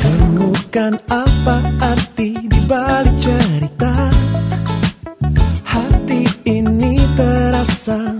Temukan apa arti di balik cerita. Hati ini terasa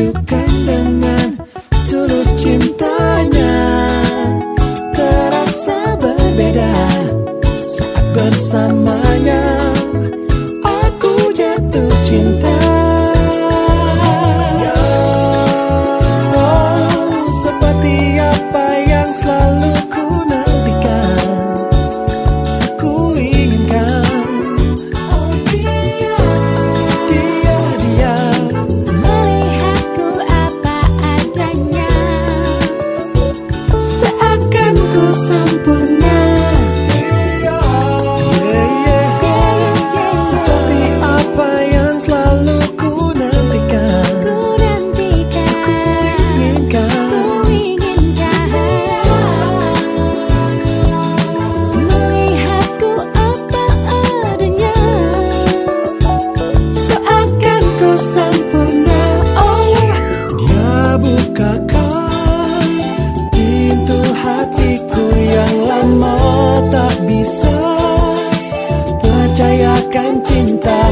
Tunjukkan kan cinta.